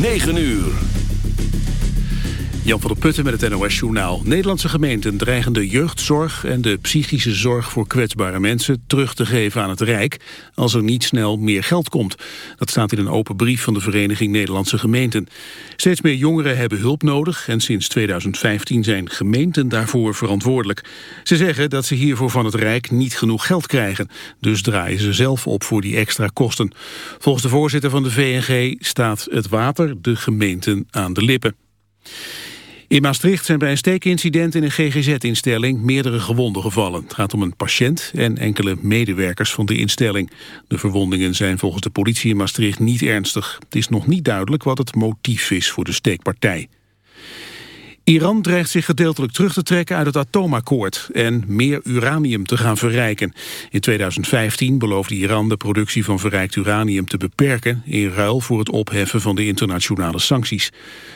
9 uur. Jan van der Putten met het NOS-journaal. Nederlandse gemeenten dreigen de jeugdzorg en de psychische zorg voor kwetsbare mensen terug te geven aan het Rijk als er niet snel meer geld komt. Dat staat in een open brief van de Vereniging Nederlandse Gemeenten. Steeds meer jongeren hebben hulp nodig en sinds 2015 zijn gemeenten daarvoor verantwoordelijk. Ze zeggen dat ze hiervoor van het Rijk niet genoeg geld krijgen. Dus draaien ze zelf op voor die extra kosten. Volgens de voorzitter van de VNG staat het water de gemeenten aan de lippen. In Maastricht zijn bij een steekincident in een GGZ-instelling meerdere gewonden gevallen. Het gaat om een patiënt en enkele medewerkers van de instelling. De verwondingen zijn volgens de politie in Maastricht niet ernstig. Het is nog niet duidelijk wat het motief is voor de steekpartij. Iran dreigt zich gedeeltelijk terug te trekken uit het atoomakkoord en meer uranium te gaan verrijken. In 2015 beloofde Iran de productie van verrijkt uranium te beperken in ruil voor het opheffen van de internationale sancties.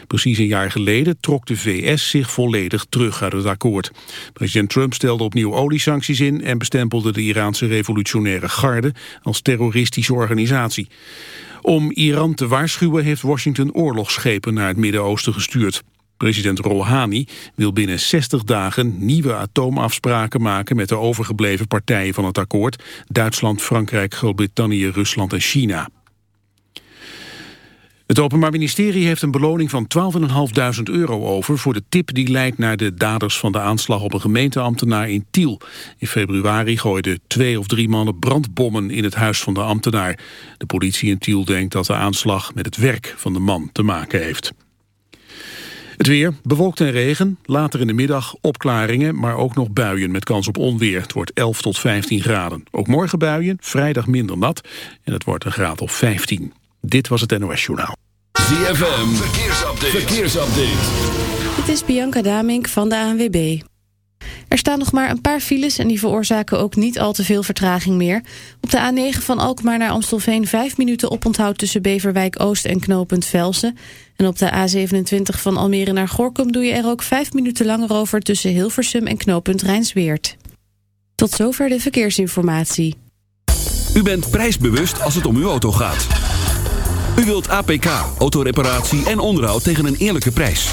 Precies een jaar geleden trok de VS zich volledig terug uit het akkoord. President Trump stelde opnieuw oliesancties in en bestempelde de Iraanse revolutionaire garde als terroristische organisatie. Om Iran te waarschuwen heeft Washington oorlogsschepen naar het Midden-Oosten gestuurd. President Rouhani wil binnen 60 dagen nieuwe atoomafspraken maken met de overgebleven partijen van het akkoord, Duitsland, Frankrijk, Groot-Brittannië, Rusland en China. Het Openbaar Ministerie heeft een beloning van 12.500 euro over... voor de tip die leidt naar de daders van de aanslag op een gemeenteambtenaar in Tiel. In februari gooiden twee of drie mannen brandbommen in het huis van de ambtenaar. De politie in Tiel denkt dat de aanslag met het werk van de man te maken heeft. Het weer, bewolkt en regen, later in de middag opklaringen... maar ook nog buien met kans op onweer. Het wordt 11 tot 15 graden. Ook morgen buien, vrijdag minder nat en het wordt een graad of 15. Dit was het NOS Journaal. ZFM, verkeersupdate. verkeersupdate. Dit is Bianca Damink van de ANWB. Er staan nog maar een paar files en die veroorzaken ook niet al te veel vertraging meer. Op de A9 van Alkmaar naar Amstelveen 5 minuten oponthoud tussen Beverwijk Oost en knooppunt Velsen. En op de A27 van Almere naar Gorkum doe je er ook 5 minuten langer over tussen Hilversum en knooppunt Rijnsweert. Tot zover de verkeersinformatie. U bent prijsbewust als het om uw auto gaat. U wilt APK, autoreparatie en onderhoud tegen een eerlijke prijs.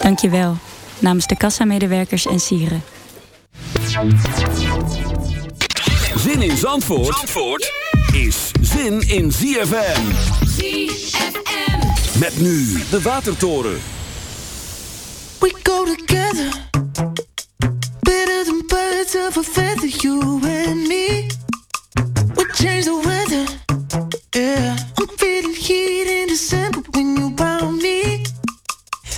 Dank je wel. Namens de kassamedewerkers en sieren. Zin in Zandvoort, Zandvoort is zin in ZFM. ZFM. Met nu de Watertoren. We go together. Better than birds of a feather, you and me. We change the weather. Yeah. I'm feeling heat in December when you found me.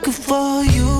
looking for you.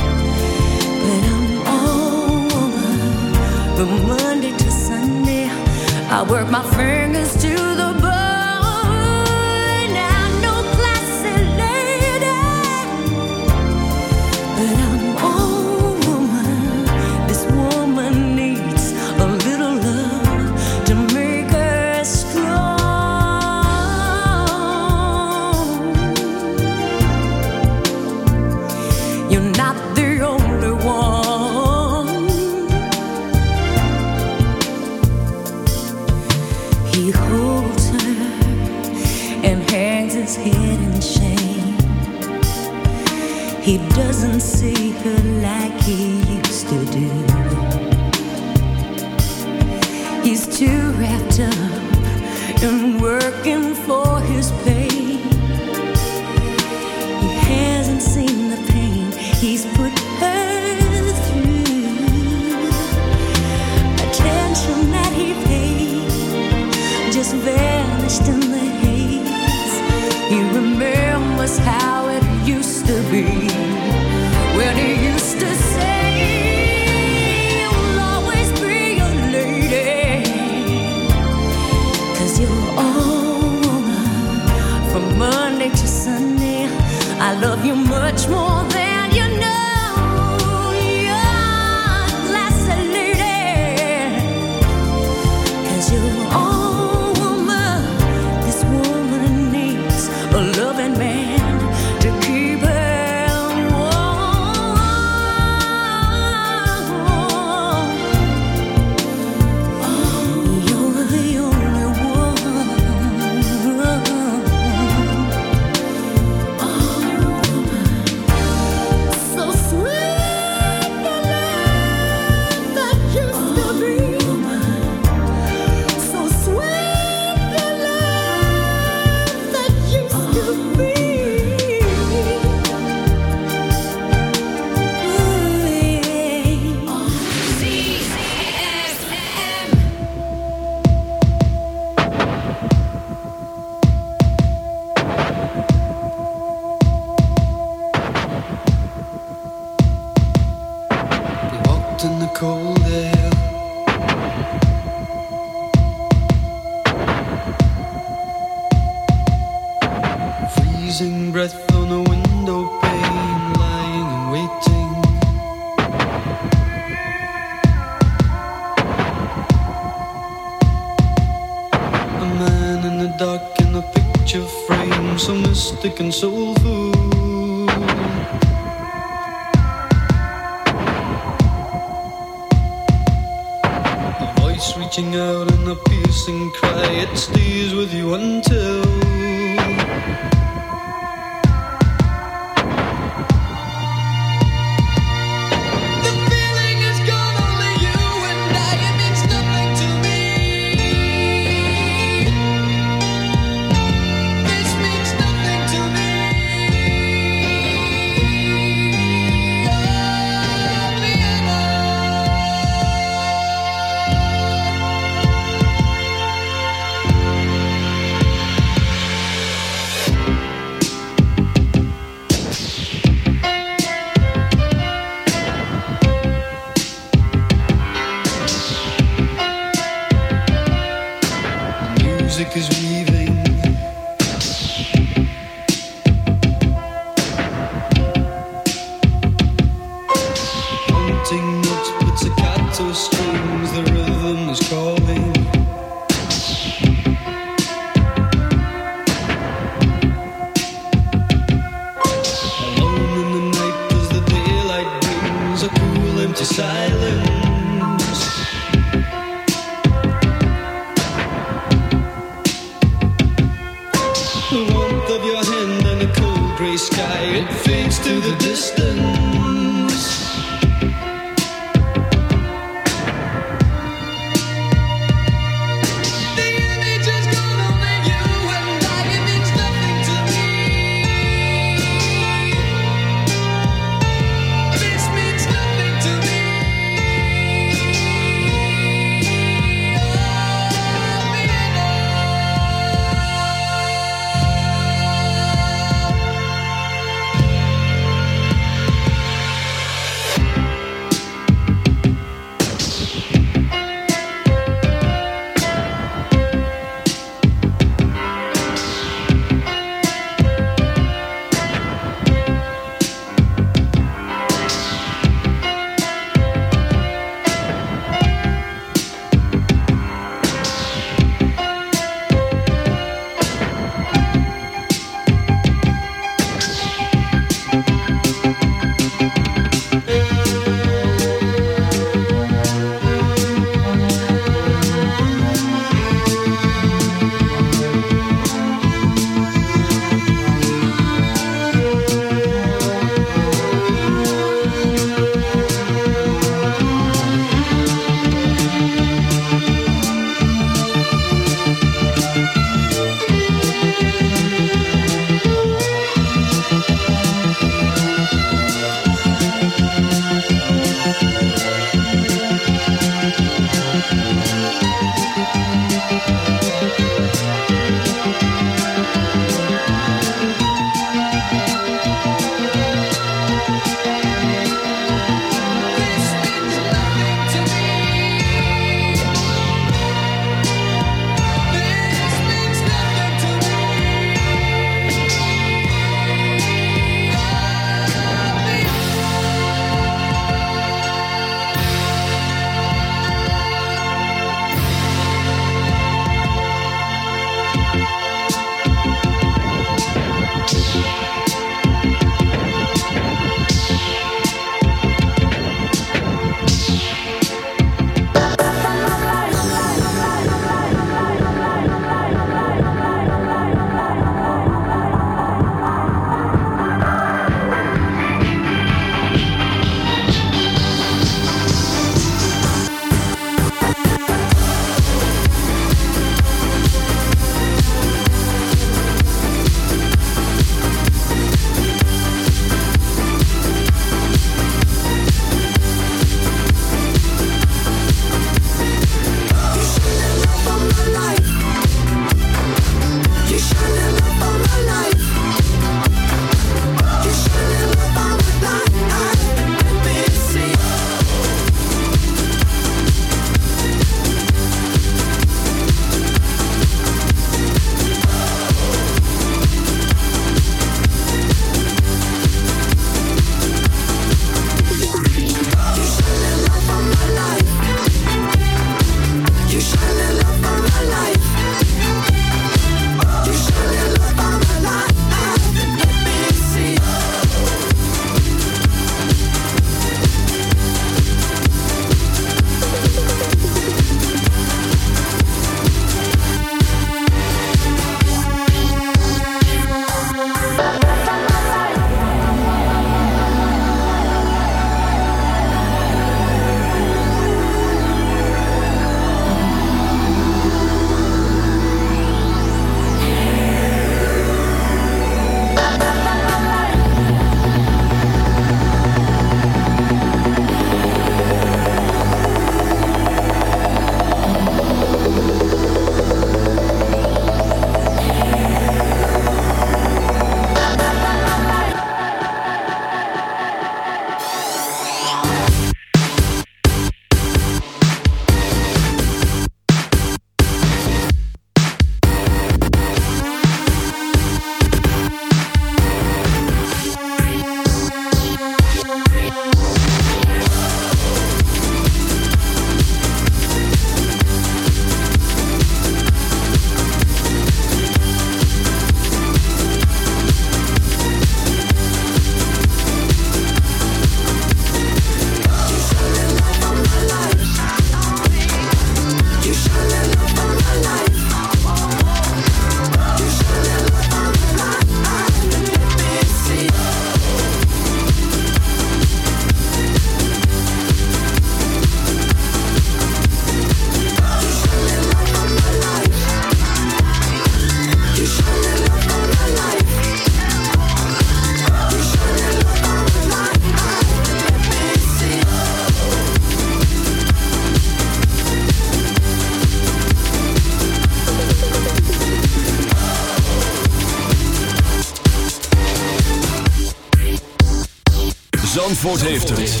Zandvoort heeft het.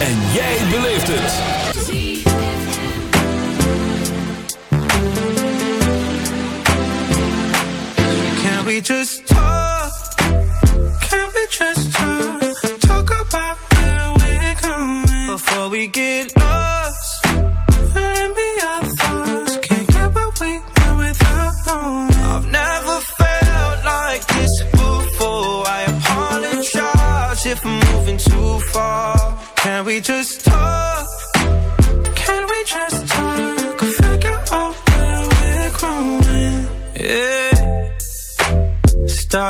En jij beleeft het. Can we just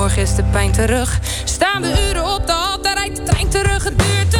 morgen is de pijn terug. Staan we uren op de hal, daar rijdt de trein terug. Het duurt